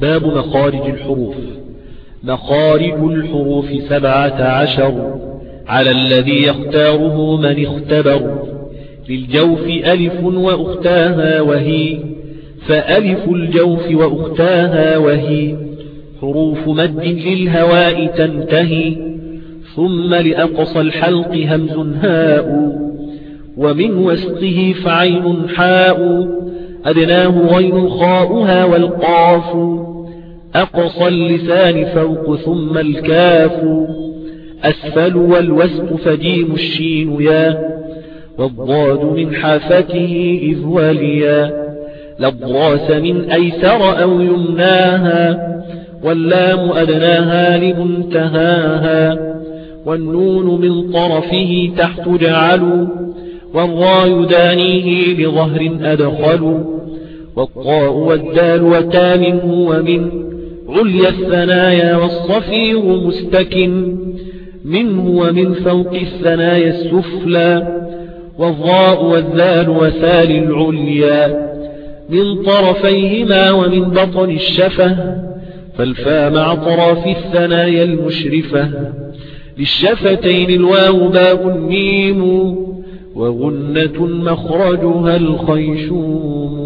باب مخارج الحروف. مخارج الحروف سبعة عشر. على الذي يختاره من اختبر. للجوف ألف وأختاها وهي. فألف الجوف وأختاها وهي. حروف مد للهواء تنتهي. ثم لأقصى الحلق همز هاء. ومن وسطه فعين حاء. أدناه غين خاؤها والقاف. أقصى اللسان فوق ثم الكاف. أسفل والوسط فجيم الشين يا. والضاد من حافته إذ وليا لضراس من أيسر أو يمناها. واللام أدناها لمنتهاها. والنون من طرفه تحت جعلوا والراء يدانيه لظهر أدخلوا والطاء والدال وتا منه ومن عليا الثنايا والصفير مستكن منه ومن فوق الثنايا السفلى والضاء والذال وثال العليا من طرفيهما ومن بطن الشفة فالفا مع طرف الثنايا المشرفة للشفتين الواو باب ميم وغنة مخرجها الخيشوم